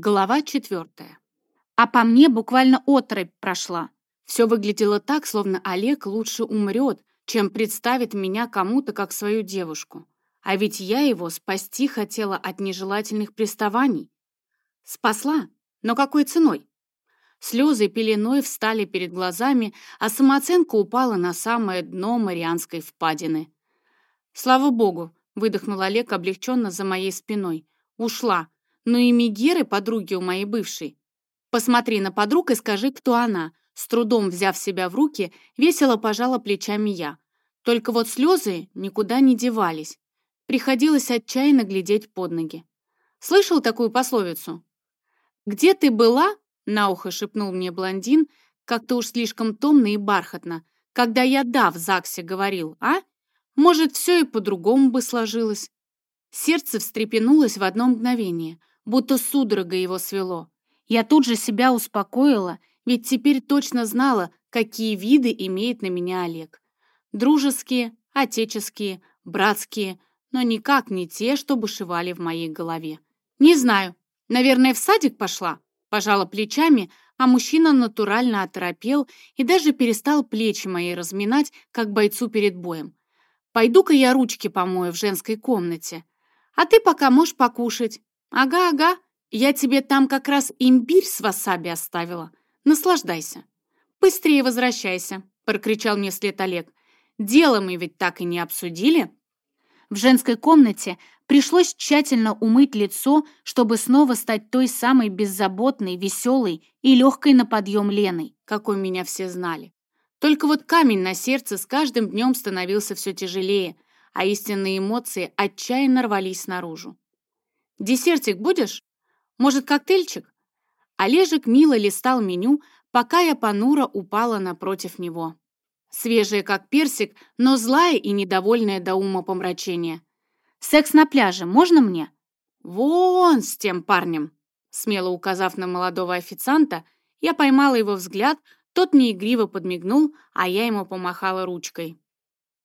Глава четвертая. А по мне буквально отрыбь прошла. Все выглядело так, словно Олег лучше умрет, чем представит меня кому-то как свою девушку. А ведь я его спасти хотела от нежелательных приставаний. Спасла, но какой ценой? Слезы пеленой встали перед глазами, а самооценка упала на самое дно Марианской впадины. «Слава богу!» — выдохнул Олег облегченно за моей спиной. «Ушла!» Но и Мегеры, подруги у моей бывшей. Посмотри на подруг и скажи, кто она. С трудом взяв себя в руки, весело пожала плечами я. Только вот слезы никуда не девались. Приходилось отчаянно глядеть под ноги. Слышал такую пословицу? «Где ты была?» — на ухо шепнул мне блондин, как-то уж слишком томно и бархатно, когда я «да» в ЗАГСе говорил, а? Может, все и по-другому бы сложилось. Сердце встрепенулось в одно мгновение будто судорога его свело. Я тут же себя успокоила, ведь теперь точно знала, какие виды имеет на меня Олег. Дружеские, отеческие, братские, но никак не те, что бушевали в моей голове. «Не знаю. Наверное, в садик пошла?» Пожала плечами, а мужчина натурально оторопел и даже перестал плечи мои разминать, как бойцу перед боем. «Пойду-ка я ручки помою в женской комнате. А ты пока можешь покушать. «Ага, ага, я тебе там как раз имбирь с васаби оставила. Наслаждайся». «Быстрее возвращайся», — прокричал мне след Олег. «Дело мы ведь так и не обсудили». В женской комнате пришлось тщательно умыть лицо, чтобы снова стать той самой беззаботной, веселой и легкой на подъем Леной, какой меня все знали. Только вот камень на сердце с каждым днем становился все тяжелее, а истинные эмоции отчаянно рвались наружу. «Десертик будешь? Может, коктейльчик?» Олежек мило листал меню, пока я понуро упала напротив него. Свежая, как персик, но злая и недовольная до ума помрачения. «Секс на пляже можно мне?» «Вон с тем парнем!» Смело указав на молодого официанта, я поймала его взгляд, тот мне игриво подмигнул, а я ему помахала ручкой.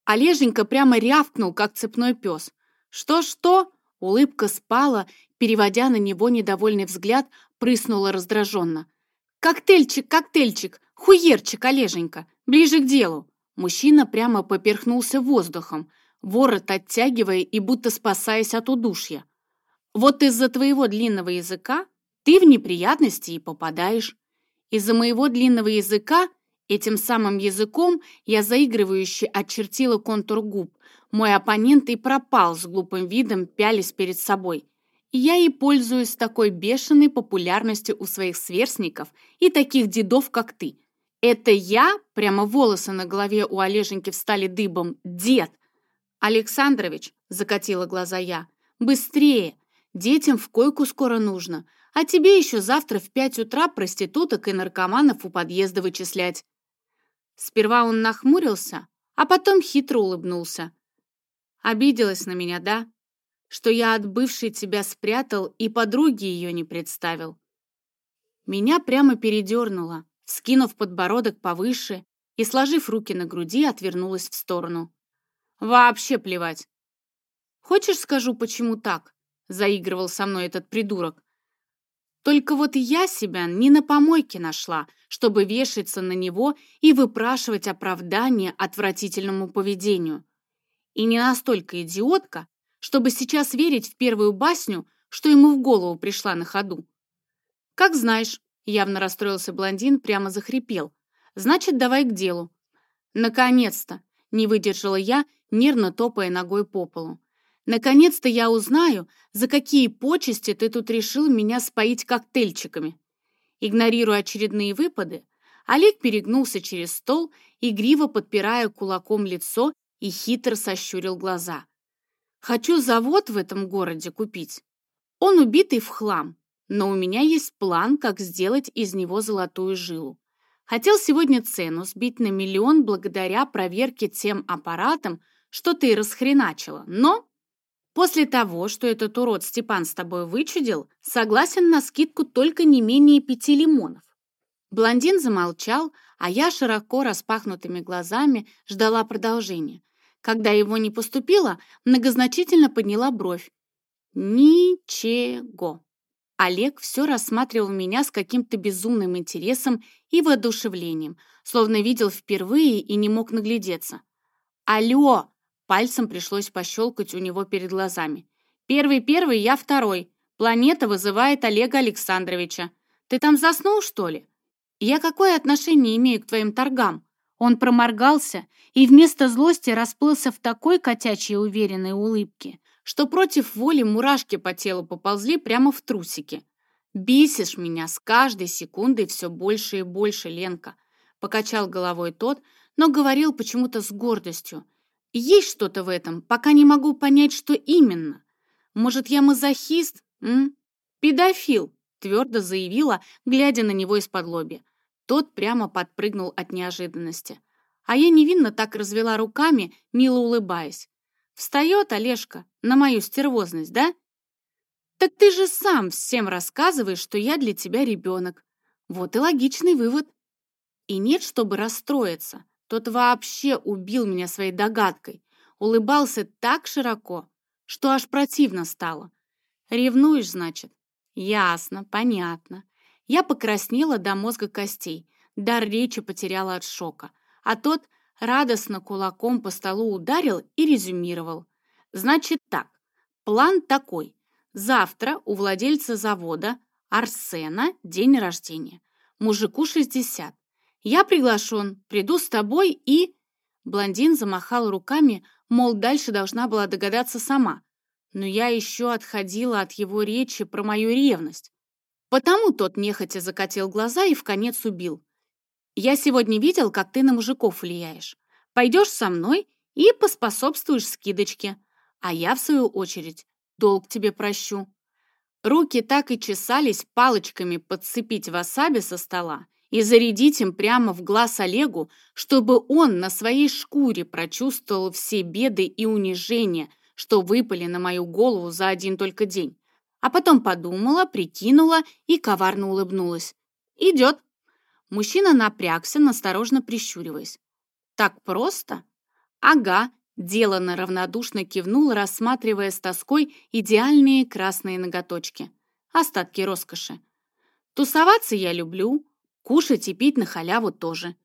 Олеженька прямо рявкнул, как цепной пес. «Что-что? Улыбка спала, переводя на него недовольный взгляд, прыснула раздраженно. «Коктейльчик, коктейльчик! Хуерчик, Олеженька! Ближе к делу!» Мужчина прямо поперхнулся воздухом, ворот оттягивая и будто спасаясь от удушья. «Вот из-за твоего длинного языка ты в неприятности и попадаешь. Из-за моего длинного языка, этим самым языком я заигрывающе очертила контур губ, мой оппонент и пропал с глупым видом, пялись перед собой. я и пользуюсь такой бешеной популярностью у своих сверстников и таких дедов, как ты. Это я, прямо волосы на голове у Олеженьки встали дыбом, дед. Александрович, закатила глаза я, быстрее, детям в койку скоро нужно, а тебе еще завтра в пять утра проституток и наркоманов у подъезда вычислять. Сперва он нахмурился, а потом хитро улыбнулся. Обиделась на меня, да? Что я от бывшей тебя спрятал и подруги ее не представил. Меня прямо передернуло, скинув подбородок повыше и, сложив руки на груди, отвернулась в сторону. Вообще плевать. Хочешь, скажу, почему так? Заигрывал со мной этот придурок. Только вот я себя не на помойке нашла, чтобы вешаться на него и выпрашивать оправдание отвратительному поведению и не настолько идиотка, чтобы сейчас верить в первую басню, что ему в голову пришла на ходу. «Как знаешь», — явно расстроился блондин, прямо захрипел. «Значит, давай к делу». «Наконец-то!» — не выдержала я, нервно топая ногой по полу. «Наконец-то я узнаю, за какие почести ты тут решил меня споить коктейльчиками». Игнорируя очередные выпады, Олег перегнулся через стол, игриво подпирая кулаком лицо и хитро сощурил глаза. «Хочу завод в этом городе купить. Он убитый в хлам, но у меня есть план, как сделать из него золотую жилу. Хотел сегодня цену сбить на миллион благодаря проверке тем аппаратом, что ты расхреначила, но после того, что этот урод Степан с тобой вычудил, согласен на скидку только не менее пяти лимонов. Блондин замолчал, а я широко распахнутыми глазами ждала продолжения. Когда его не поступило, многозначительно подняла бровь. Ничего. Олег все рассматривал меня с каким-то безумным интересом и воодушевлением, словно видел впервые и не мог наглядеться. «Алло!» — пальцем пришлось пощелкать у него перед глазами. «Первый-первый, я второй. Планета вызывает Олега Александровича. Ты там заснул, что ли? Я какое отношение имею к твоим торгам?» Он проморгался и вместо злости расплылся в такой котячьей уверенной улыбке, что против воли мурашки по телу поползли прямо в трусики. «Бесишь меня с каждой секундой все больше и больше, Ленка», покачал головой тот, но говорил почему-то с гордостью. «Есть что-то в этом, пока не могу понять, что именно. Может, я мазохист? М? Педофил?» твердо заявила, глядя на него из-под лоби. Тот прямо подпрыгнул от неожиданности. А я невинно так развела руками, мило улыбаясь. Встает Олежка на мою стервозность, да? Так ты же сам всем рассказываешь, что я для тебя ребенок. Вот и логичный вывод. И нет, чтобы расстроиться. Тот вообще убил меня своей догадкой. Улыбался так широко, что аж противно стало. Ревнуешь, значит? Ясно, понятно. Я покраснела до мозга костей, дар речи потеряла от шока, а тот радостно кулаком по столу ударил и резюмировал. Значит так, план такой. Завтра у владельца завода Арсена день рождения. Мужику 60. Я приглашен, приду с тобой и... Блондин замахал руками, мол, дальше должна была догадаться сама. Но я еще отходила от его речи про мою ревность. Потому тот нехотя закатил глаза и в конец убил. Я сегодня видел, как ты на мужиков влияешь. Пойдешь со мной и поспособствуешь скидочке. А я, в свою очередь, долг тебе прощу. Руки так и чесались палочками подцепить васаби со стола и зарядить им прямо в глаз Олегу, чтобы он на своей шкуре прочувствовал все беды и унижения, что выпали на мою голову за один только день. А потом подумала, прикинула и коварно улыбнулась. «Идет». Мужчина напрягся, насторожно прищуриваясь. «Так просто?» «Ага», — делано равнодушно кивнул, рассматривая с тоской идеальные красные ноготочки. Остатки роскоши. «Тусоваться я люблю, кушать и пить на халяву тоже».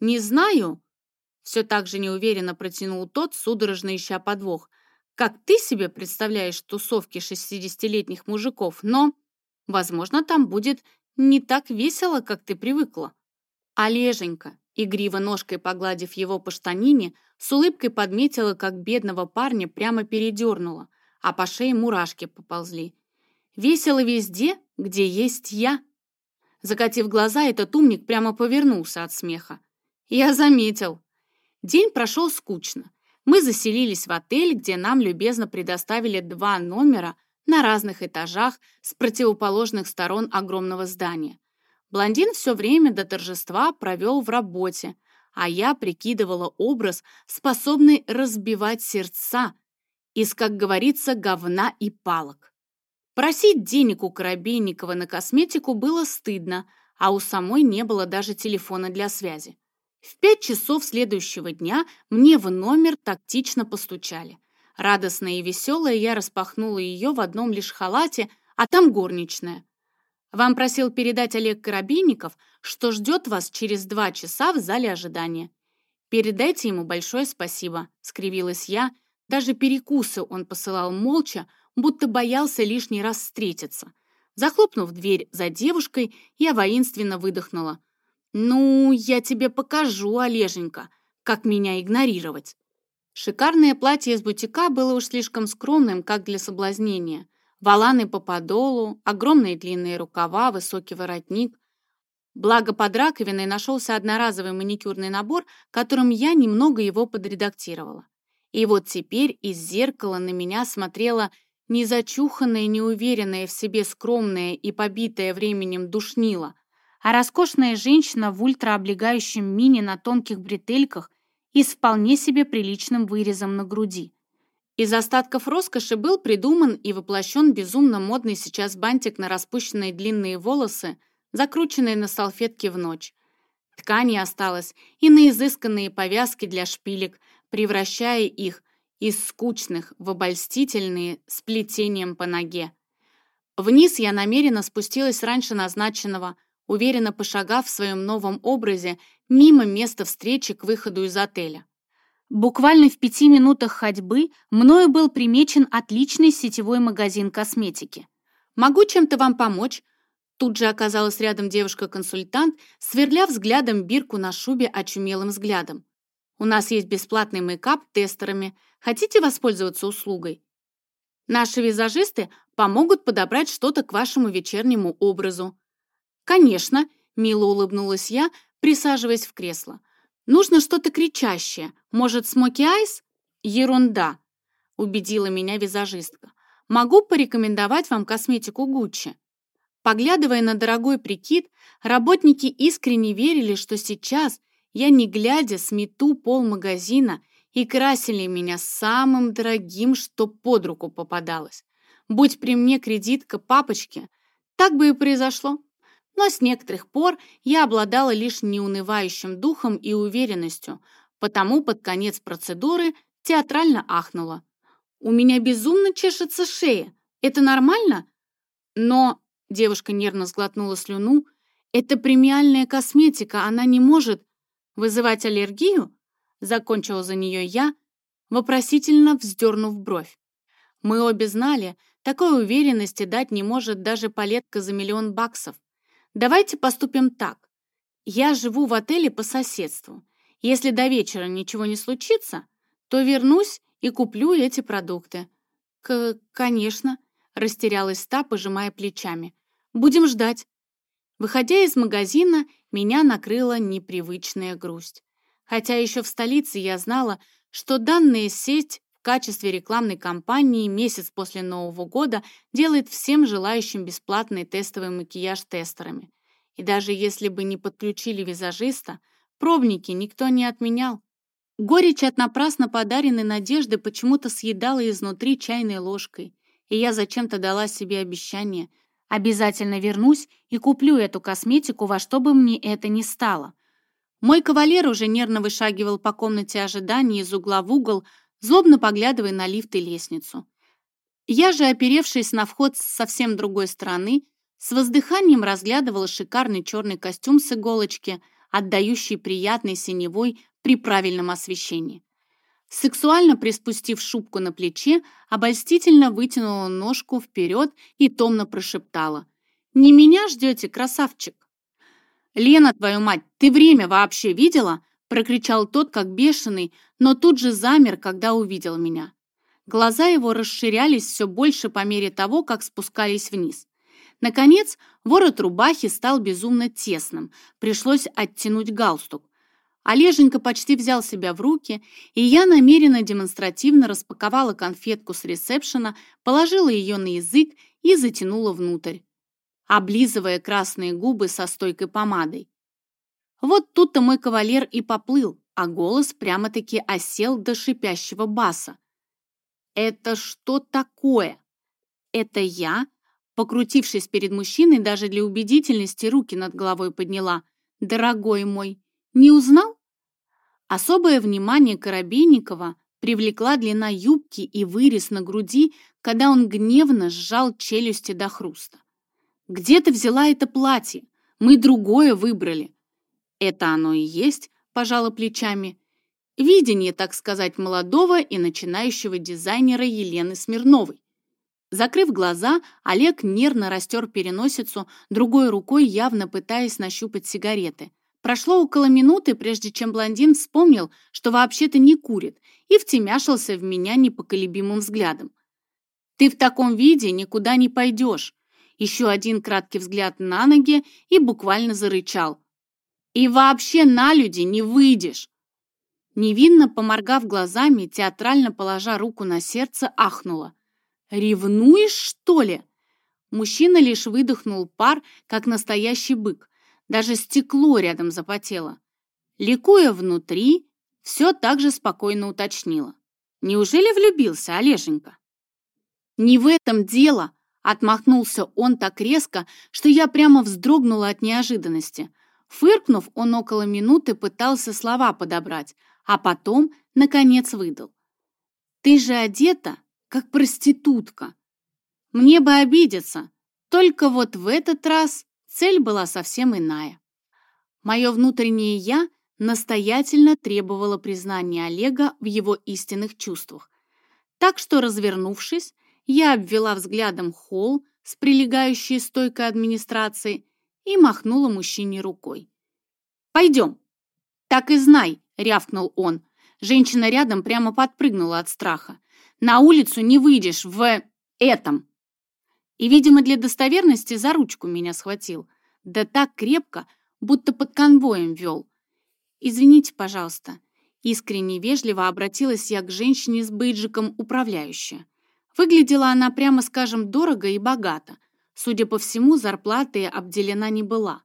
«Не знаю», — все так же неуверенно протянул тот, судорожно ища подвох, «как ты себе представляешь тусовки шестидесятилетних мужиков, но, возможно, там будет не так весело, как ты привыкла. Олеженька, игриво ножкой погладив его по штанине, с улыбкой подметила, как бедного парня прямо передернула, а по шее мурашки поползли. Весело везде, где есть я. Закатив глаза, этот умник прямо повернулся от смеха. Я заметил. День прошел скучно. Мы заселились в отель, где нам любезно предоставили два номера на разных этажах с противоположных сторон огромного здания. Блондин все время до торжества провел в работе, а я прикидывала образ, способный разбивать сердца из, как говорится, говна и палок. Просить денег у Коробейникова на косметику было стыдно, а у самой не было даже телефона для связи. В пять часов следующего дня мне в номер тактично постучали. Радостная и веселая, я распахнула ее в одном лишь халате, а там горничная. Вам просил передать Олег Коробейников, что ждет вас через два часа в зале ожидания. Передайте ему большое спасибо, скривилась я. Даже перекусы он посылал молча, будто боялся лишний раз встретиться. Захлопнув дверь за девушкой, я воинственно выдохнула. «Ну, я тебе покажу, Олеженька, как меня игнорировать». Шикарное платье из бутика было уж слишком скромным, как для соблазнения. Валаны по подолу, огромные длинные рукава, высокий воротник. Благо под раковиной нашелся одноразовый маникюрный набор, которым я немного его подредактировала. И вот теперь из зеркала на меня смотрела незачуханная, неуверенная в себе скромная и побитая временем душнила, а роскошная женщина в ультраоблегающем мини на тонких бретельках и с вполне себе приличным вырезом на груди. Из остатков роскоши был придуман и воплощен безумно модный сейчас бантик на распущенные длинные волосы, закрученные на салфетке в ночь. Ткани осталось и на изысканные повязки для шпилек, превращая их из скучных в обольстительные с плетением по ноге. Вниз я намеренно спустилась раньше назначенного, уверенно пошагав в своем новом образе мимо места встречи к выходу из отеля. Буквально в пяти минутах ходьбы мною был примечен отличный сетевой магазин косметики. «Могу чем-то вам помочь?» Тут же оказалась рядом девушка-консультант, сверля взглядом бирку на шубе очумелым взглядом. «У нас есть бесплатный мейкап тестерами. Хотите воспользоваться услугой?» «Наши визажисты помогут подобрать что-то к вашему вечернему образу». «Конечно», — мило улыбнулась я, присаживаясь в кресло. «Нужно что-то кричащее. Может, смоки айс?» «Ерунда», — убедила меня визажистка. «Могу порекомендовать вам косметику Гуччи». Поглядывая на дорогой прикид, работники искренне верили, что сейчас я, не глядя, смету пол магазина и красили меня самым дорогим, что под руку попадалось. Будь при мне кредитка папочки, так бы и произошло. Но с некоторых пор я обладала лишь неунывающим духом и уверенностью, потому под конец процедуры театрально ахнула. «У меня безумно чешется шея. Это нормально?» «Но...» — девушка нервно сглотнула слюну. «Это премиальная косметика, она не может вызывать аллергию?» Закончила за нее я, вопросительно вздернув бровь. Мы обе знали, такой уверенности дать не может даже палетка за миллион баксов. Давайте поступим так. Я живу в отеле по соседству. Если до вечера ничего не случится, то вернусь и куплю эти продукты. К конечно, растерялась та, пожимая плечами. Будем ждать. Выходя из магазина, меня накрыла непривычная грусть. Хотя еще в столице я знала, что данная сеть качестве рекламной кампании месяц после Нового года делает всем желающим бесплатный тестовый макияж тестерами. И даже если бы не подключили визажиста, пробники никто не отменял. Горечь от напрасно подаренной надежды почему-то съедала изнутри чайной ложкой, и я зачем-то дала себе обещание – Обязательно вернусь и куплю эту косметику во что бы мне это ни стало. Мой кавалер уже нервно вышагивал по комнате ожидания из угла в угол, злобно поглядывая на лифт и лестницу. Я же, оперевшись на вход с совсем другой стороны, с воздыханием разглядывала шикарный черный костюм с иголочки, отдающий приятной синевой при правильном освещении. Сексуально приспустив шубку на плече, обольстительно вытянула ножку вперед и томно прошептала. «Не меня ждете, красавчик?» «Лена, твою мать, ты время вообще видела?» Прокричал тот, как бешеный, но тут же замер, когда увидел меня. Глаза его расширялись все больше по мере того, как спускались вниз. Наконец, ворот рубахи стал безумно тесным, пришлось оттянуть галстук. Олеженька почти взял себя в руки, и я намеренно демонстративно распаковала конфетку с ресепшена, положила ее на язык и затянула внутрь, облизывая красные губы со стойкой помадой. Вот тут-то мой кавалер и поплыл, а голос прямо-таки осел до шипящего баса. «Это что такое?» «Это я?» Покрутившись перед мужчиной, даже для убедительности руки над головой подняла. «Дорогой мой, не узнал?» Особое внимание Коробейникова привлекла длина юбки и вырез на груди, когда он гневно сжал челюсти до хруста. «Где ты взяла это платье? Мы другое выбрали». «Это оно и есть», — пожала плечами. Видение, так сказать, молодого и начинающего дизайнера Елены Смирновой. Закрыв глаза, Олег нервно растер переносицу, другой рукой явно пытаясь нащупать сигареты. Прошло около минуты, прежде чем блондин вспомнил, что вообще-то не курит, и втемяшился в меня непоколебимым взглядом. «Ты в таком виде никуда не пойдешь!» Еще один краткий взгляд на ноги и буквально зарычал. «И вообще на люди не выйдешь!» Невинно поморгав глазами, театрально положа руку на сердце, ахнула. «Ревнуешь, что ли?» Мужчина лишь выдохнул пар, как настоящий бык, даже стекло рядом запотело. Ликуя внутри, все так же спокойно уточнила. «Неужели влюбился, Олеженька?» «Не в этом дело!» Отмахнулся он так резко, что я прямо вздрогнула от неожиданности. Фыркнув, он около минуты пытался слова подобрать, а потом, наконец, выдал. «Ты же одета, как проститутка. Мне бы обидеться, Только вот в этот раз цель была совсем иная. Мое внутреннее «я» настоятельно требовало признания Олега в его истинных чувствах. Так что, развернувшись, я обвела взглядом холл с прилегающей стойкой администрации и махнула мужчине рукой. «Пойдем!» «Так и знай!» — рявкнул он. Женщина рядом прямо подпрыгнула от страха. «На улицу не выйдешь в этом!» И, видимо, для достоверности за ручку меня схватил. Да так крепко, будто под конвоем вел. «Извините, пожалуйста». Искренне вежливо обратилась я к женщине с бейджиком управляющая. Выглядела она, прямо скажем, дорого и богато. Судя по всему, зарплатой обделена не была.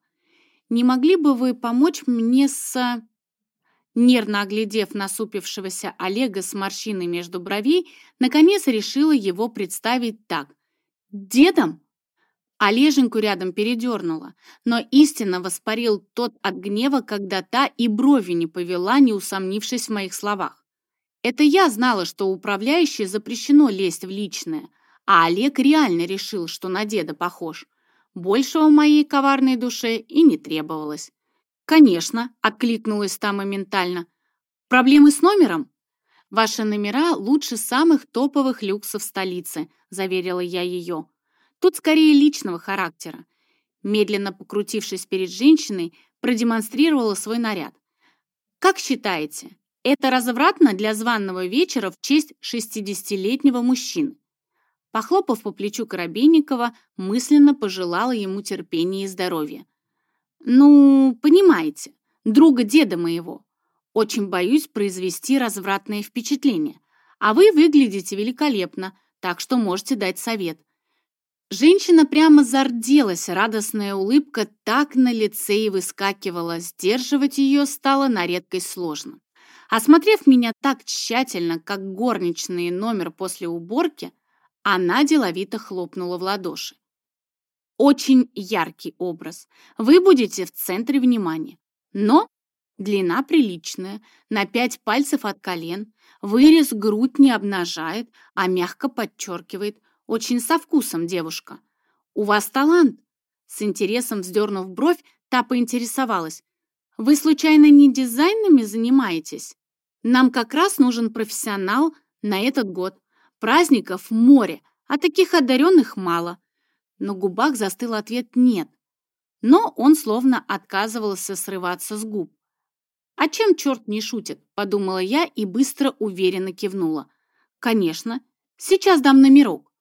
«Не могли бы вы помочь мне с...» Нервно оглядев насупившегося Олега с морщиной между бровей, наконец решила его представить так. «Дедом?» Олеженьку рядом передернула, но истинно воспарил тот от гнева, когда та и брови не повела, не усомнившись в моих словах. Это я знала, что управляющей запрещено лезть в личное, а Олег реально решил, что на деда похож. Большего моей коварной душе и не требовалось. «Конечно», — откликнулась та моментально. «Проблемы с номером?» «Ваши номера лучше самых топовых люксов столицы», — заверила я ее. «Тут скорее личного характера». Медленно покрутившись перед женщиной, продемонстрировала свой наряд. «Как считаете, это развратно для званного вечера в честь 60-летнего мужчины?» Похлопав по плечу Коробейникова, мысленно пожелала ему терпения и здоровья. «Ну, понимаете, друга деда моего. Очень боюсь произвести развратное впечатление. А вы выглядите великолепно, так что можете дать совет». Женщина прямо зарделась, радостная улыбка так на лице и выскакивала, сдерживать ее стало на редкость сложно. Осмотрев меня так тщательно, как горничный номер после уборки, она деловито хлопнула в ладоши. Очень яркий образ. Вы будете в центре внимания. Но длина приличная, на пять пальцев от колен, вырез грудь не обнажает, а мягко подчеркивает. Очень со вкусом, девушка. У вас талант. С интересом вздернув бровь, та поинтересовалась. Вы случайно не дизайнами занимаетесь? Нам как раз нужен профессионал на этот год. Праздников море, а таких одаренных мало на губах застыл ответ «нет». Но он словно отказывался срываться с губ. «А чем черт не шутит?» – подумала я и быстро уверенно кивнула. «Конечно, сейчас дам номерок».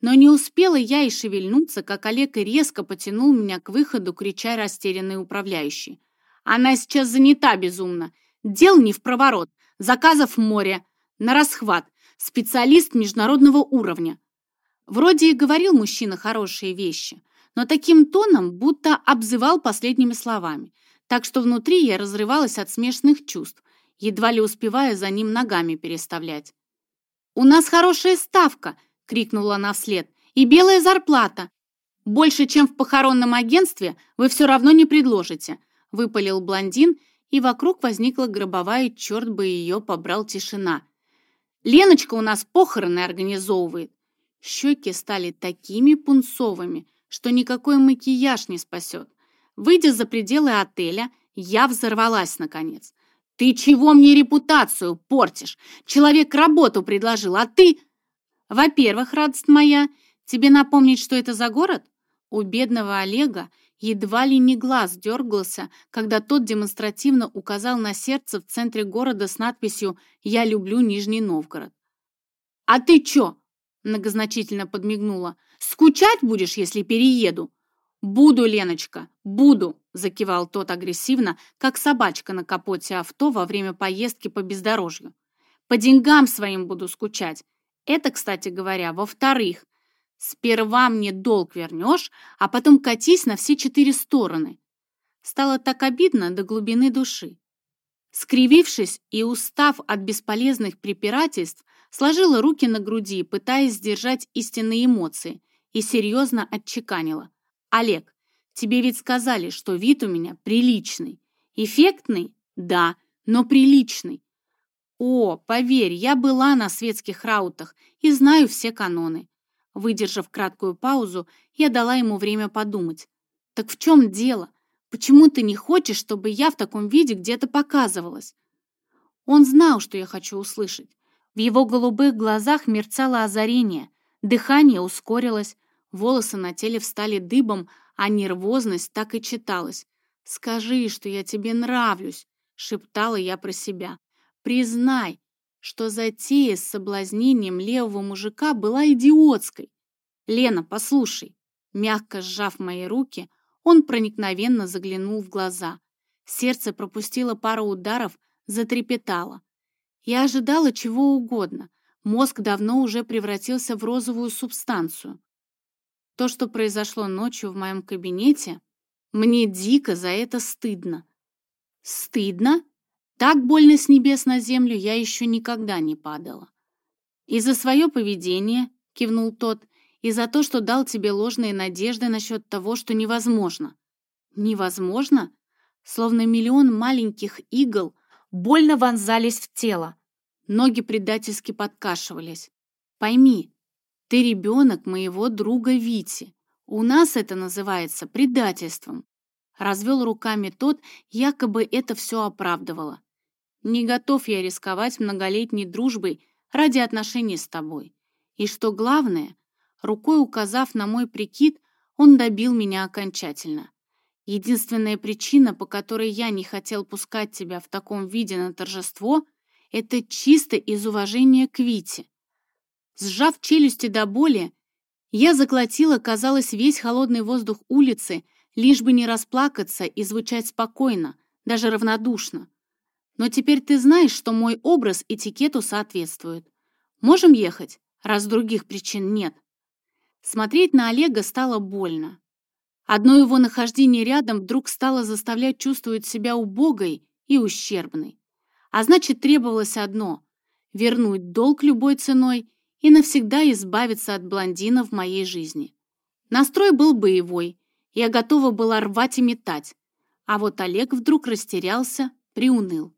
Но не успела я и шевельнуться, как Олег резко потянул меня к выходу, крича растерянный управляющий. «Она сейчас занята безумно. Дел не в проворот. Заказов море. На расхват. Специалист международного уровня. Вроде и говорил мужчина хорошие вещи, но таким тоном будто обзывал последними словами, так что внутри я разрывалась от смешных чувств, едва ли успевая за ним ногами переставлять. «У нас хорошая ставка!» — крикнула она вслед. «И белая зарплата! Больше, чем в похоронном агентстве, вы все равно не предложите!» — выпалил блондин, и вокруг возникла гробовая, черт бы ее побрал тишина. «Леночка у нас похороны организовывает. Щеки стали такими пунцовыми, что никакой макияж не спасет. Выйдя за пределы отеля, я взорвалась наконец. «Ты чего мне репутацию портишь? Человек работу предложил, а ты...» «Во-первых, радость моя, тебе напомнить, что это за город?» У бедного Олега едва ли не глаз дергался, когда тот демонстративно указал на сердце в центре города с надписью «Я люблю Нижний Новгород». «А ты чё, многозначительно подмигнула. «Скучать будешь, если перееду?» «Буду, Леночка, буду!» — закивал тот агрессивно, как собачка на капоте авто во время поездки по бездорожью. «По деньгам своим буду скучать. Это, кстати говоря, во-вторых. Сперва мне долг вернешь, а потом катись на все четыре стороны». Стало так обидно до глубины души. Скривившись и устав от бесполезных препирательств, сложила руки на груди, пытаясь сдержать истинные эмоции, и серьезно отчеканила. «Олег, тебе ведь сказали, что вид у меня приличный. Эффектный? Да, но приличный. О, поверь, я была на светских раутах и знаю все каноны. Выдержав краткую паузу, я дала ему время подумать. «Так в чем дело? Почему ты не хочешь, чтобы я в таком виде где-то показывалась?» Он знал, что я хочу услышать. В его голубых глазах мерцало озарение, дыхание ускорилось, волосы на теле встали дыбом, а нервозность так и читалась. «Скажи, что я тебе нравлюсь», — шептала я про себя. «Признай, что затея с соблазнением левого мужика была идиотской. Лена, послушай». Мягко сжав мои руки, он проникновенно заглянул в глаза. Сердце пропустило пару ударов, затрепетало. Я ожидала чего угодно. Мозг давно уже превратился в розовую субстанцию. То, что произошло ночью в моем кабинете, мне дико за это стыдно. Стыдно? Так больно с небес на землю я еще никогда не падала. «И за свое поведение», — кивнул тот, «и за то, что дал тебе ложные надежды насчет того, что невозможно». «Невозможно?» Словно миллион маленьких игл больно вонзались в тело. Ноги предательски подкашивались. «Пойми, ты ребенок моего друга Вити. У нас это называется предательством». Развел руками тот, якобы это все оправдывало. Не готов я рисковать многолетней дружбой ради отношений с тобой. И что главное, рукой указав на мой прикид, он добил меня окончательно. Единственная причина, по которой я не хотел пускать тебя в таком виде на торжество, это чисто из уважения к Вите. Сжав челюсти до боли, я заглотила, казалось, весь холодный воздух улицы, лишь бы не расплакаться и звучать спокойно, даже равнодушно. Но теперь ты знаешь, что мой образ этикету соответствует. Можем ехать, раз других причин нет. Смотреть на Олега стало больно. Одно его нахождение рядом вдруг стало заставлять чувствовать себя убогой и ущербной. А значит, требовалось одно — вернуть долг любой ценой и навсегда избавиться от блондина в моей жизни. Настрой был боевой, я готова была рвать и метать. А вот Олег вдруг растерялся, приуныл.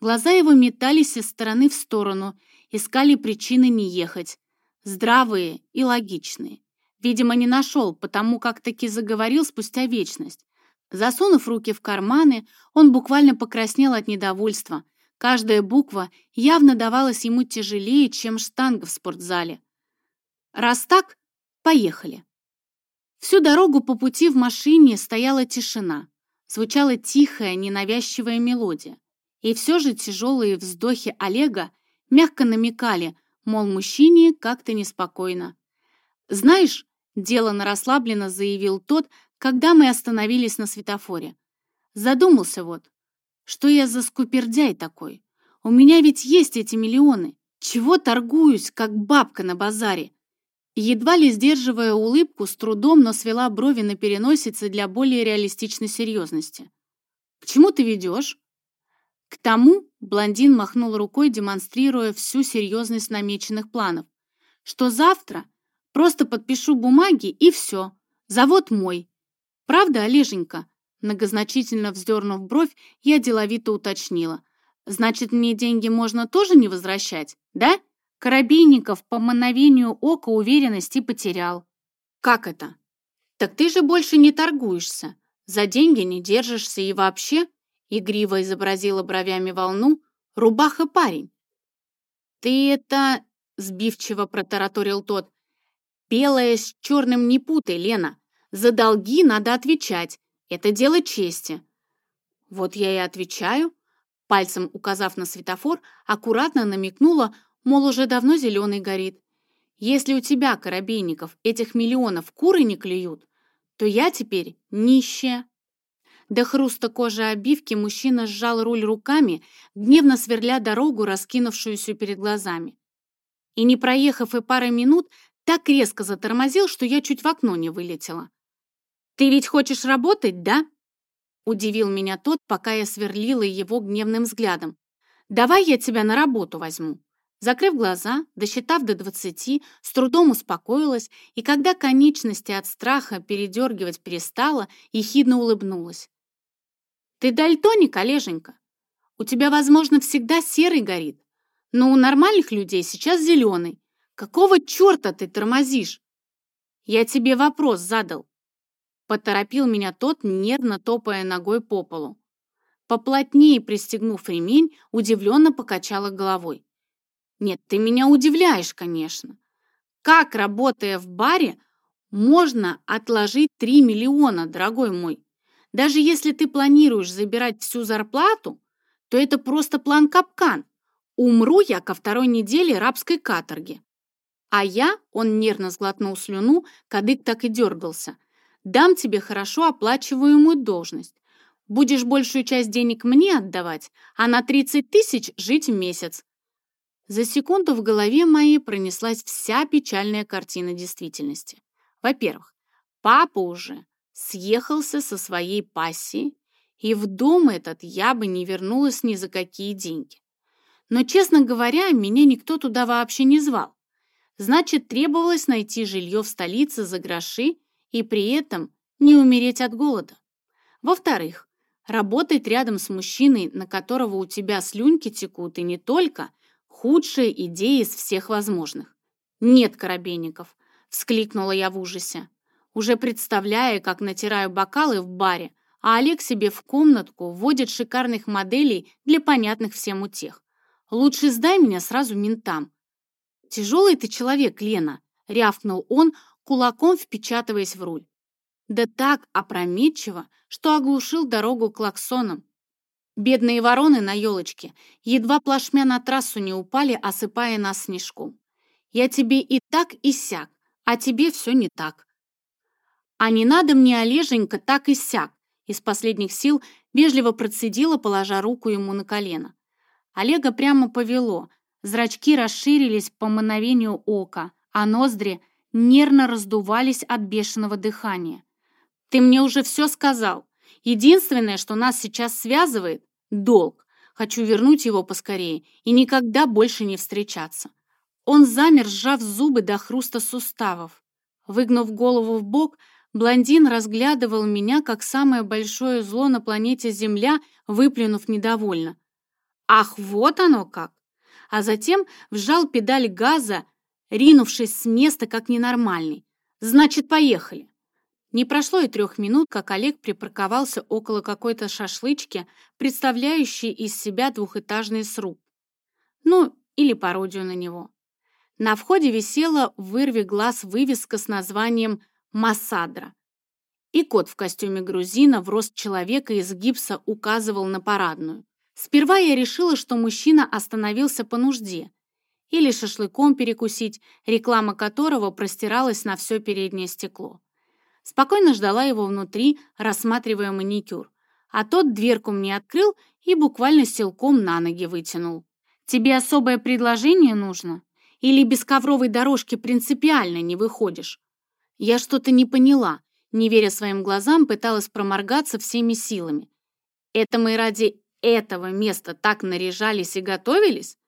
Глаза его метались из стороны в сторону, искали причины не ехать. Здравые и логичные. Видимо, не нашел, потому как таки заговорил спустя вечность. Засунув руки в карманы, он буквально покраснел от недовольства. Каждая буква явно давалась ему тяжелее, чем штанга в спортзале. Раз так, поехали. Всю дорогу по пути в машине стояла тишина. Звучала тихая, ненавязчивая мелодия. И все же тяжелые вздохи Олега мягко намекали, мол, мужчине как-то неспокойно. «Знаешь», — делано расслабленно заявил тот, когда мы остановились на светофоре. Задумался вот, что я за скупердяй такой? У меня ведь есть эти миллионы. Чего торгуюсь, как бабка на базаре? Едва ли сдерживая улыбку, с трудом, но свела брови на переносице для более реалистичной серьезности. «К чему ты ведешь?» К тому блондин махнул рукой, демонстрируя всю серьезность намеченных планов, что завтра просто подпишу бумаги и все, завод мой. Правда, Олеженька? Многозначительно вздернув бровь, я деловито уточнила. Значит, мне деньги можно тоже не возвращать, да? Коробейников по мановению ока уверенности потерял. Как это? Так ты же больше не торгуешься, за деньги не держишься и вообще Игриво изобразила бровями волну. «Рубаха парень!» «Ты это...» — сбивчиво протараторил тот. «Белое с черным не путай, Лена. За долги надо отвечать. Это дело чести». «Вот я и отвечаю», — пальцем указав на светофор, аккуратно намекнула, мол, уже давно зеленый горит. «Если у тебя, Коробейников, этих миллионов куры не клюют, то я теперь нищая». До хруста кожи обивки мужчина сжал руль руками, гневно сверля дорогу, раскинувшуюся перед глазами. И не проехав и пары минут, так резко затормозил, что я чуть в окно не вылетела. «Ты ведь хочешь работать, да?» Удивил меня тот, пока я сверлила его гневным взглядом. «Давай я тебя на работу возьму». Закрыв глаза, досчитав до двадцати, с трудом успокоилась, и когда конечности от страха передергивать перестала, ехидно улыбнулась. Ты дальтоник, Олеженька. У тебя, возможно, всегда серый горит, но у нормальных людей сейчас зеленый. Какого черта ты тормозишь? Я тебе вопрос задал. Поторопил меня тот, нервно топая ногой по полу. Поплотнее пристегнув ремень, удивленно покачала головой. Нет, ты меня удивляешь, конечно. Как, работая в баре, можно отложить 3 миллиона, дорогой мой? Даже если ты планируешь забирать всю зарплату, то это просто план-капкан. Умру я ко второй неделе рабской каторги. А я, он нервно сглотнул слюну, кадык так и дергался, дам тебе хорошо оплачиваемую должность. Будешь большую часть денег мне отдавать, а на 30 тысяч жить в месяц. За секунду в голове моей пронеслась вся печальная картина действительности. Во-первых, папа уже съехался со своей пассией, и в дом этот я бы не вернулась ни за какие деньги. Но, честно говоря, меня никто туда вообще не звал. Значит, требовалось найти жилье в столице за гроши и при этом не умереть от голода. Во-вторых, работать рядом с мужчиной, на которого у тебя слюнки текут, и не только, худшая идея из всех возможных. «Нет, Коробейников», — вскликнула я в ужасе, уже представляя, как натираю бокалы в баре, а Олег себе в комнатку вводит шикарных моделей для понятных всем утех. «Лучше сдай меня сразу ментам, «Тяжелый ты человек, Лена!» — рявкнул он, кулаком впечатываясь в руль. Да так опрометчиво, что оглушил дорогу клаксоном. Бедные вороны на елочке едва плашмя на трассу не упали, осыпая нас снежком. Я тебе и так, и сяк, а тебе все не так. А не надо мне, Олеженька, так и сяк, из последних сил вежливо процедила, положа руку ему на колено. Олега прямо повело, Зрачки расширились по мановению ока, а ноздри нервно раздувались от бешеного дыхания. «Ты мне уже все сказал. Единственное, что нас сейчас связывает — долг. Хочу вернуть его поскорее и никогда больше не встречаться». Он замер, сжав зубы до хруста суставов. Выгнув голову в бок, блондин разглядывал меня как самое большое зло на планете Земля, выплюнув недовольно. «Ах, вот оно как! а затем вжал педаль газа, ринувшись с места как ненормальный. «Значит, поехали!» Не прошло и трех минут, как Олег припарковался около какой-то шашлычки, представляющей из себя двухэтажный сруб. Ну, или пародию на него. На входе висела в вырве глаз вывеска с названием «Массадра». И кот в костюме грузина в рост человека из гипса указывал на парадную. Сперва я решила, что мужчина остановился по нужде или шашлыком перекусить, реклама которого простиралась на все переднее стекло. Спокойно ждала его внутри, рассматривая маникюр, а тот дверку мне открыл и буквально силком на ноги вытянул. «Тебе особое предложение нужно? Или без ковровой дорожки принципиально не выходишь?» Я что-то не поняла, не веря своим глазам, пыталась проморгаться всеми силами. «Это мы ради этого места так наряжались и готовились?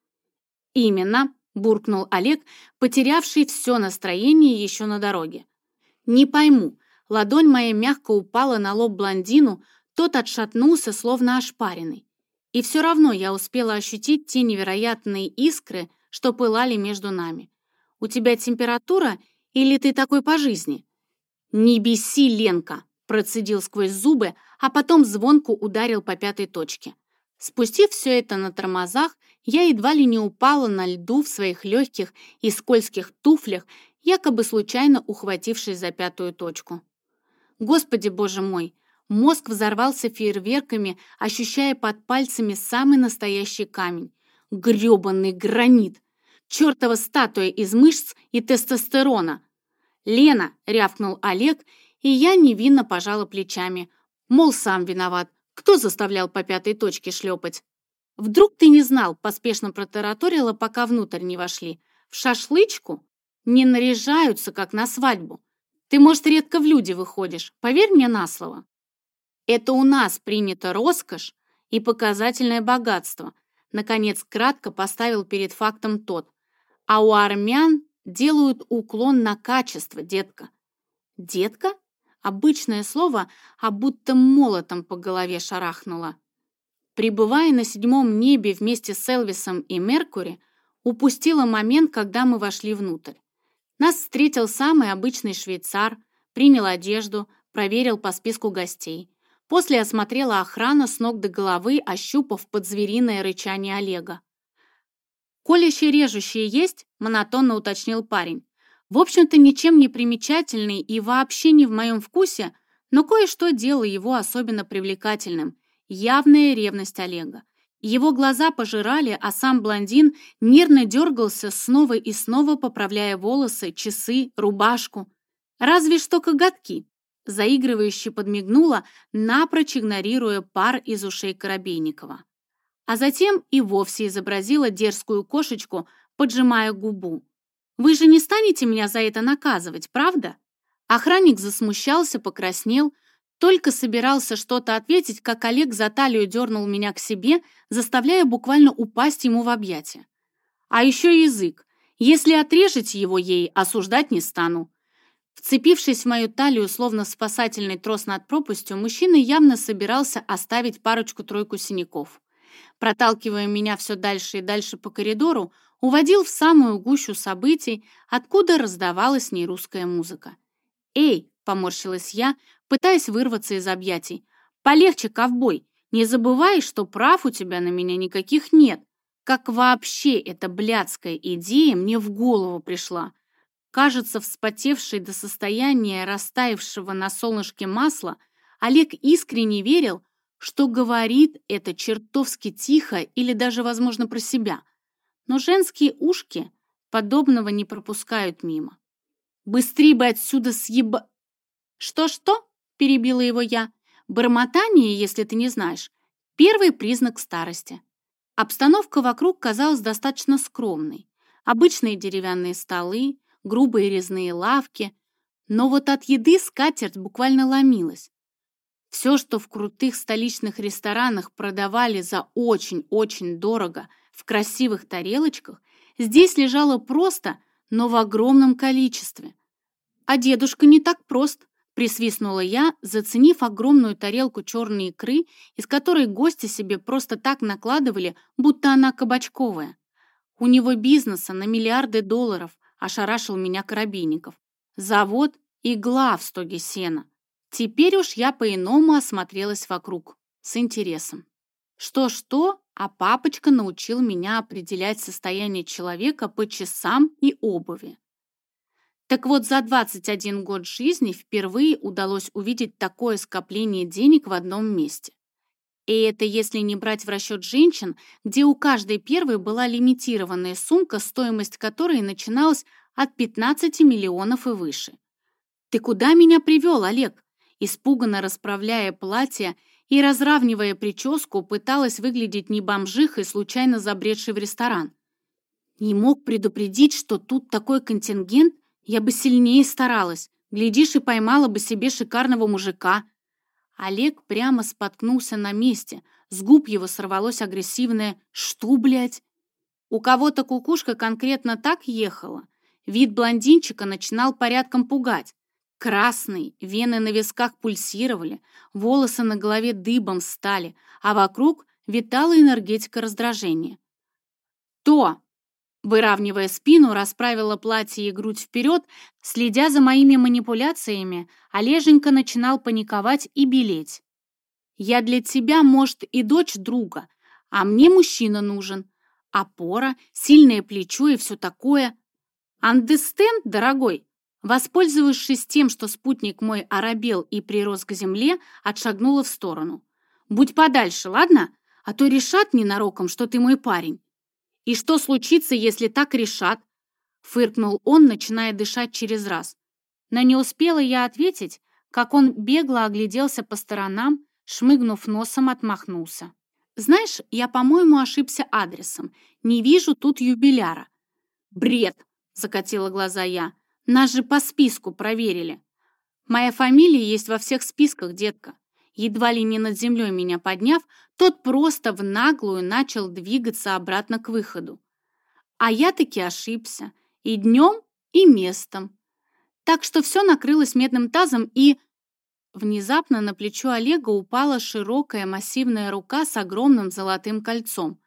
Именно, буркнул Олег, потерявший все настроение еще на дороге. Не пойму, ладонь моя мягко упала на лоб блондину, тот отшатнулся, словно ошпаренный. И все равно я успела ощутить те невероятные искры, что пылали между нами. «У тебя температура или ты такой по жизни?» «Не беси, Ленка!» процедил сквозь зубы, а потом звонку ударил по пятой точке. Спустив все это на тормозах, я едва ли не упала на льду в своих легких и скользких туфлях, якобы случайно ухватившись за пятую точку. Господи боже мой! Мозг взорвался фейерверками, ощущая под пальцами самый настоящий камень. грёбаный гранит! Чёртова статуя из мышц и тестостерона! «Лена!» — рявкнул Олег, и я невинно пожала плечами. Мол, сам виноват, кто заставлял по пятой точке шлепать? Вдруг ты не знал, поспешно протараторила, пока внутрь не вошли. В шашлычку не наряжаются, как на свадьбу. Ты, может, редко в люди выходишь, поверь мне на слово. Это у нас принято роскошь и показательное богатство. Наконец, кратко поставил перед фактом тот. А у армян делают уклон на качество, детка. Детка? Обычное слово, а будто молотом по голове шарахнуло. Прибывая на седьмом небе вместе с Элвисом и Меркури, упустила момент, когда мы вошли внутрь. Нас встретил самый обычный швейцар, принял одежду, проверил по списку гостей. После осмотрела охрана с ног до головы, ощупав подзвериное рычание Олега. «Колющие-режущие есть?» — монотонно уточнил парень. «В общем-то, ничем не примечательный и вообще не в моем вкусе, но кое-что делало его особенно привлекательным. Явная ревность Олега. Его глаза пожирали, а сам блондин нервно дергался, снова и снова поправляя волосы, часы, рубашку. Разве что коготки. Заигрывающе подмигнула, напрочь игнорируя пар из ушей Коробейникова. А затем и вовсе изобразила дерзкую кошечку, поджимая губу. «Вы же не станете меня за это наказывать, правда?» Охранник засмущался, покраснел, только собирался что-то ответить, как Олег за талию дернул меня к себе, заставляя буквально упасть ему в объятия. А еще язык. Если отрежете его ей, осуждать не стану. Вцепившись в мою талию, словно спасательный трос над пропастью, мужчина явно собирался оставить парочку-тройку синяков. Проталкивая меня все дальше и дальше по коридору, уводил в самую гущу событий, откуда раздавалась нерусская музыка. «Эй!» — поморщилась я, пытаясь вырваться из объятий. «Полегче, ковбой! Не забывай, что прав у тебя на меня никаких нет. Как вообще эта блядская идея мне в голову пришла?» Кажется, вспотевший до состояния растаявшего на солнышке масла, Олег искренне верил, что говорит это чертовски тихо или даже, возможно, про себя. Но женские ушки подобного не пропускают мимо. «Быстрей бы отсюда съеба...» «Что-что?» перебила его я. Бормотание, если ты не знаешь, первый признак старости. Обстановка вокруг казалась достаточно скромной. Обычные деревянные столы, грубые резные лавки, но вот от еды скатерть буквально ломилась. Все, что в крутых столичных ресторанах продавали за очень-очень дорого в красивых тарелочках, здесь лежало просто, но в огромном количестве. А дедушка не так прост. Присвистнула я, заценив огромную тарелку черной икры, из которой гости себе просто так накладывали, будто она кабачковая. У него бизнеса на миллиарды долларов, ошарашил меня Коробейников. Завод игла в стоге сена. Теперь уж я по-иному осмотрелась вокруг, с интересом. Что-что, а папочка научил меня определять состояние человека по часам и обуви. Так вот, за 21 год жизни впервые удалось увидеть такое скопление денег в одном месте. И это если не брать в расчет женщин, где у каждой первой была лимитированная сумка, стоимость которой начиналась от 15 миллионов и выше. «Ты куда меня привел, Олег?» Испуганно расправляя платье и разравнивая прическу, пыталась выглядеть не бомжихой, случайно забредшей в ресторан. Не мог предупредить, что тут такой контингент? Я бы сильнее старалась. Глядишь, и поймала бы себе шикарного мужика. Олег прямо споткнулся на месте. С губ его сорвалось агрессивное «Что, блядь?». У кого-то кукушка конкретно так ехала. Вид блондинчика начинал порядком пугать. Красный, вены на висках пульсировали, волосы на голове дыбом стали, а вокруг витала энергетика раздражения. «То!» Выравнивая спину, расправила платье и грудь вперед, следя за моими манипуляциями, Олеженька начинал паниковать и белеть. «Я для тебя, может, и дочь друга, а мне мужчина нужен. Опора, сильное плечо и все такое. Understand, дорогой?» Воспользовавшись тем, что спутник мой оробел и прирос к земле, отшагнула в сторону. «Будь подальше, ладно? А то решат ненароком, что ты мой парень». «И что случится, если так решат?» Фыркнул он, начиная дышать через раз. Но не успела я ответить, как он бегло огляделся по сторонам, шмыгнув носом, отмахнулся. «Знаешь, я, по-моему, ошибся адресом. Не вижу тут юбиляра». «Бред!» — закатила глаза я. «Нас же по списку проверили». «Моя фамилия есть во всех списках, детка едва ли не над землей меня подняв, тот просто в наглую начал двигаться обратно к выходу. А я таки ошибся. И днем, и местом. Так что все накрылось медным тазом и... Внезапно на плечо Олега упала широкая массивная рука с огромным золотым кольцом.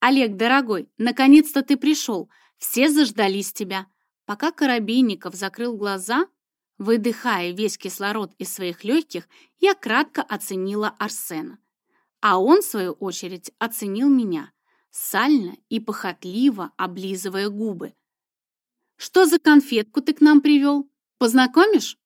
«Олег, дорогой, наконец-то ты пришел. Все заждались тебя. Пока Коробейников закрыл глаза, выдыхая весь кислород из своих легких, я кратко оценила Арсена. А он, в свою очередь, оценил меня, сально и похотливо облизывая губы. «Что за конфетку ты к нам привел? Познакомишь?»